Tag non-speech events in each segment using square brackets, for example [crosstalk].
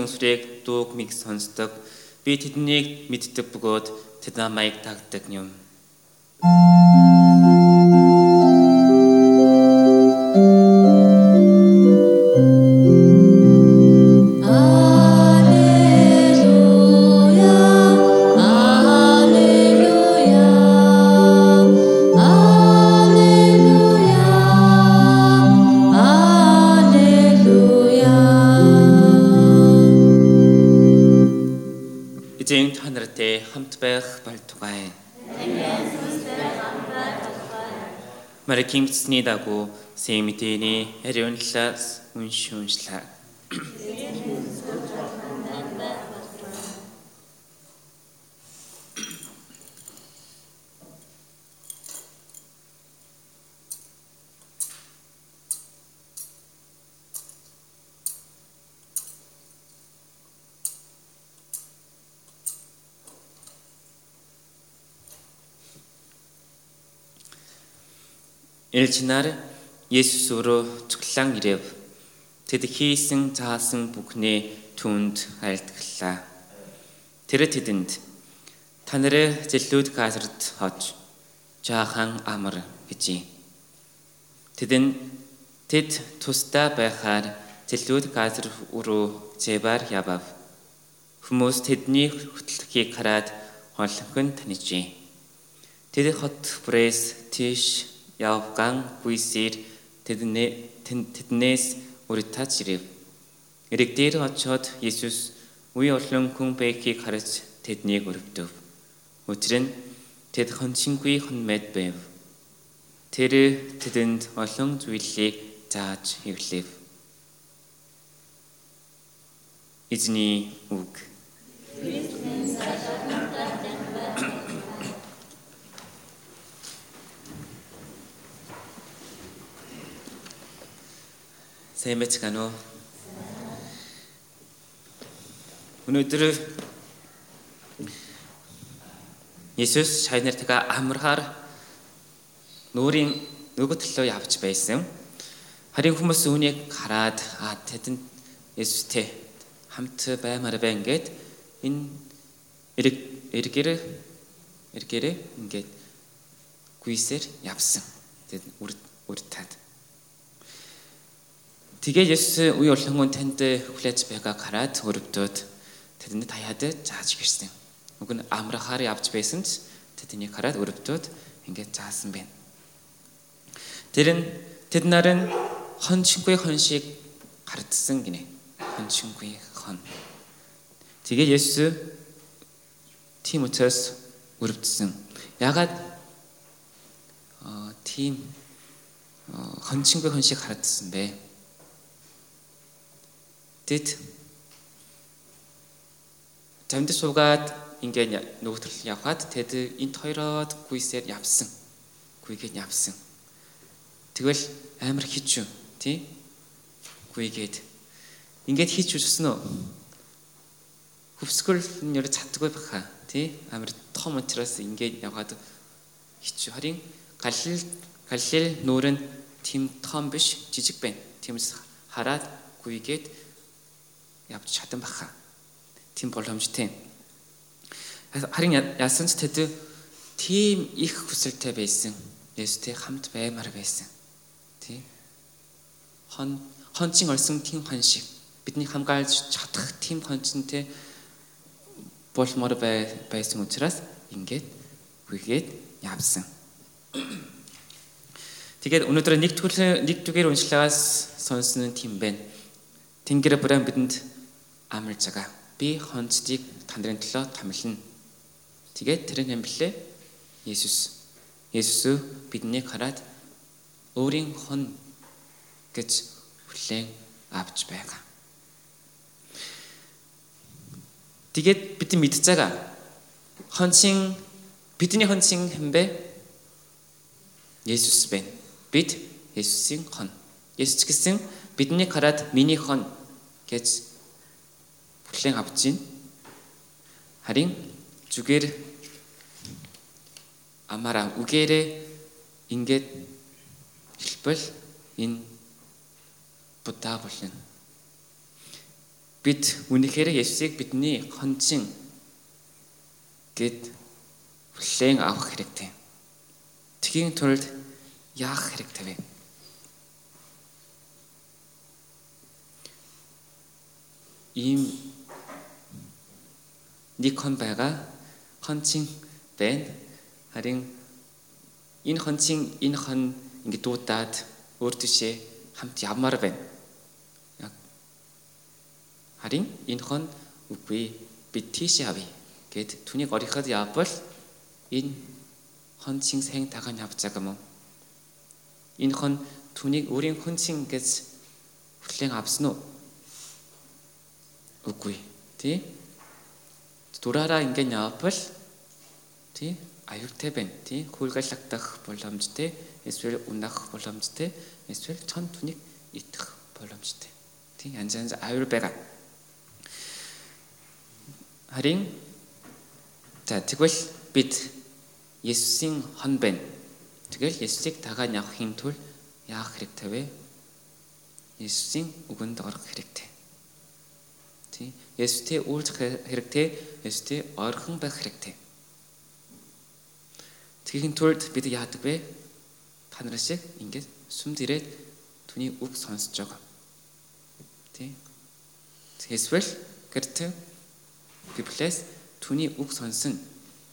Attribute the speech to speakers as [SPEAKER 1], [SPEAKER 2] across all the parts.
[SPEAKER 1] Бурхны үнсрийг дүүг миг сонсдог. Би тэднийг мэддэг бөгөөд тэд намайг тагдаг юм. Thank you. Болтугай. Мариким цэсний дагуу сэм мэдээний ариун Илч нар Есүс өөрөө цуглаан ирэв. Тэд хийсэн заасан бүхнээ түнд айлтгаллаа. Тэр тэдэнд та нарыг зэллүүд газарт хож жаахан амар гэжээ. Тэдэн тэд тусдаа байхаар зэллүүд газар руу зэбар явав. Хүмүүс тэдний хөтлөхийг хараад холхон танижээ. Тэд хот пресс тийш явган тэднээ тэднээс уритаж ирэв. Эрэг дээр очоод Есүс үе олон хүн байхыг харж тэднийг өрөвдөв. Учир нь тэд хончингүй хонмэд байв. Тэр тэдэнд олон зүйлийг зааж эвлэв. Эзний үг. Сайн мэцгано. Өнөөдөр Есүс шайнартайгаа амархаар нүрийн нөгөө төлөө явж байсан. Харин хүмүүс үүнийг хараад аа тэдэнд Есүстэй хамт баймаар байна гэд энэ эрэг эргэр эргэрээ ингээд гүйсээр явсан. Тэд үр үртад. Тэгээ Есүс үе болгон танд хүлээж байгааг хараад өрөвдөд тэдэнд таяад зааж гэрсэн. Уг нь амрахаар явж байсан ч тэднийг хараад өрөвдөд ингээд заасан байна. Тэр нь тэд нарын хончингүй хон шиг гардсан гинэ. Хончингүй хон. Тэгээ Есүс тийм учраас өрөвдсөн. Ягаад аа тийм хончингүй хон шиг харагдсан бэ? Тэд замд суугаад ингээд нөгөө төрөл явхад тэд энт хоёроод гүйсээр явсан. Гүйгээд явсан. Тэгвэл амар хичүү тий? Гүйгээд ингээд хийж үзсэн үү? Хөвсгөл нь ер чаддаггүй баха тий? Амар том учраас ингээд явгаад хичүү. Харин галил галил нүүр нь тийм том биш жижиг байна. Тиймээс хараад гүйгээд явж чадсан баха. Тийм боломжтой. Харин яасан ч тэд тийм их хүсэлтэй байсан. Есүстэй хамт баймаар байсан. Тий. Хон хончин орсон тийм хон шиг бидний хамгаалж чадах тийм хончинтэй болмоор бай байсан учраас ингээд үгээд явсан. Тэгээд өнөөдөр нэг түлэн нэг түгээр уншлагаас сонсон нь тийм байна. Тэнгэр бүрэн бидэнд амарч байгаа. Би хонцдыг тандарын төлөө томилно. Тэгээд тэр нь юм блэ? Есүс. Есүс биднийг хараад өөрийн хон гэж хүлээн авч байгаа. Тэгээд бид байгаа. Хончин бидний хончин хэмбэ? Есүс байна. Бид Есүсийн хон. Есүс гэсэн бидний хараад миний хон гэж хүлээн авч байна. Харин зүгээр амаараа үгээрээ ингээд хэлбэл энэ будаа болно. бид үнэхээр Есүсийг бидний хончин гэд хүлээн авах хэрэгтэй. Тгийн тулд яах хэрэгтэй вэ? ийм нэг хон байгаа хончин байна. Харин энэ хончин энэ хон ингэ дуудаад өөр тишээ хамт явмаар байна. Харин энэ хон үгүй би тийш явъя гэд түүнийг ориход явбал энэ хончин сайн тагаан явцаг юм? Энэ хон түүнийг өөрийн хончин гэж хүлээн авсан уу? Үгүй. Тий? Дураараа ингэ явбал тий аюултай байна. Тий? Хүлгэлэгдэх боломжтой, эсвэл унах боломжтой, эсвэл чон түүнийг идэх боломжтой. Тий? Янз янз аюул байгаа. Харин за тэгвэл бид Есүсийн хон байна. Тэгэл Есүсийг тагаан явахын тулд яах хэрэгтэй вэ? Есүсийн үгэнд орох хэрэгтэй. Тий. Есүстэй уулзах хэрэгтэй, Есүстэй ойрхон байх хэрэгтэй. Тэгэхин тулд бид яадаг вэ? Та нараа шиг ингээд сүмд ирээд түүний үг сонсож байгаа. Тий. Эсвэл гэрт Библиэс түүний үг сонсон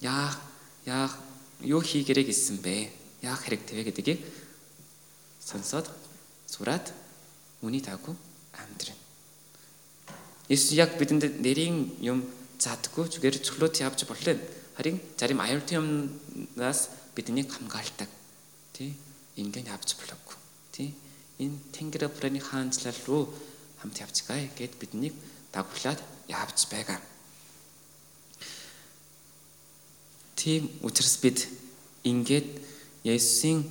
[SPEAKER 1] яах яах юу хийгэрэй гэсэн бэ? Яах хэрэгтэй вэ гэдгийг сонсоод сураад үний таагүй амьдрын. Есүс яг бидэнд нэрийн юм заадаггүй зүгээр цоглоод явж боллоо. Харин зарим аюултай юмнаас биднийг хамгаалдаг. Тий? Ингээд явж болохгүй. Тий? Энэ Тэнгэр бүрийн хаанчлал руу хамт явцгаая гэд биднийг дагуулад явж байгаа. Тийм учраас бид ингээд Есүсийн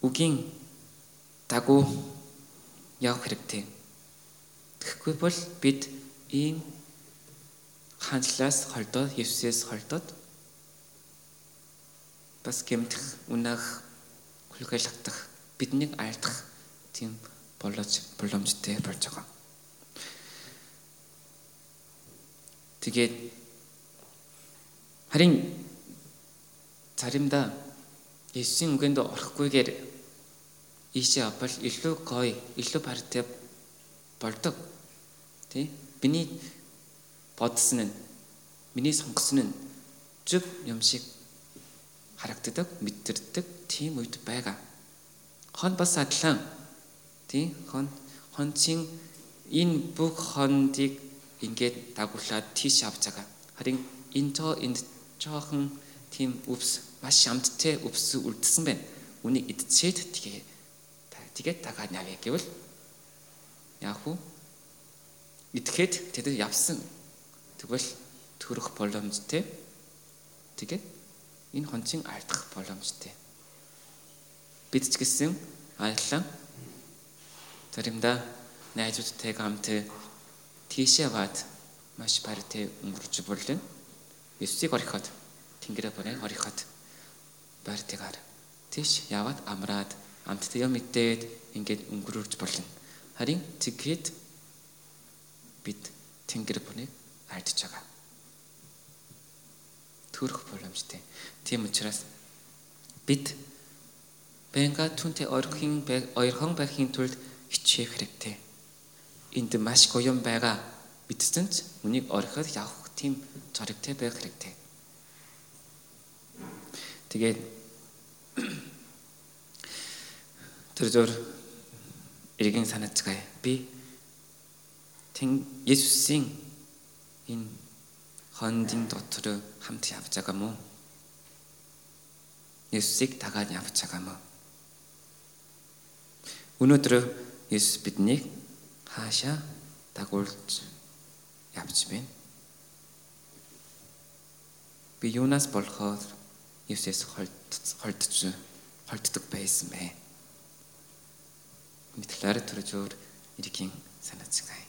[SPEAKER 1] үгийн дагуу явах хэрэгтэй. Тэгэхгүй бол бид ийм хандлаас холдоод Есүсээс холдоод бас гэмтэх, унах, хүлгэлэгдэх, биднийг айлдах тийм болож боломжтой болж байгаа. Тэгээд харин заримдаа Есүсийн үгэнд орохгүйгээр ийшээ авбал илүү гоё, илүү партай болдог. Тэ? Биний бодсон нь, миний сонгосон нь зөв юм шиг харагддаг, мэдэрдэг тийм үед байгаа. Хон бас адилхан. Тий? Хон хонцын энэ бүх хондыг ингээд дагуулад тийш авч байгаа. Харин энэ тоо энд жоохон тийм өвс маш амттай өвс үлдсэн байна. Үнийг идчихэд тэгээ тэгээд тагаад явъя гэвэл яг уу идэхэд тэд явсан тэгвэл төрөх боломжтой. Тэгээд энэ хончин альдах боломжтой. Бид ч гэсэн айллаа заримдаа найзуудтай хамт тийшээ баад маш партэй өнгөрч бүрлэн Есүсийг орхиход Тэнгэрээ бүрэн орхиход байртайгаар тийш яваад амраад амттай юм мэдээд ингээд өнгөрүүлж болно. Харин тэгэхэд бид Тэнгэр бүрийг альдж байгаа. Төрөх боломжтой. Тийм учраас бид бэнга түнтэй орхин ойрхон байхын тулд хичээх хэрэгтэй. Энд маш гоём байгаа бидсэн ч үнийг орхиод явах тийм зоригтой байх хэрэгтэй. Тэгээд [coughs] тэр зөөр эргэн санацгаая. Би тэн Есүсийн энэ хондын дотор хамт явж байгаа мó. Есүсийг дагаад явж байгаа мó. Өнөөдөр Есүс биднийг хаашаа дагуулж явж байна. Би юунаас болохоор Есүс холдож холддог байсан бэ. Мэдлэр төрөж өөр иргэн санацгаа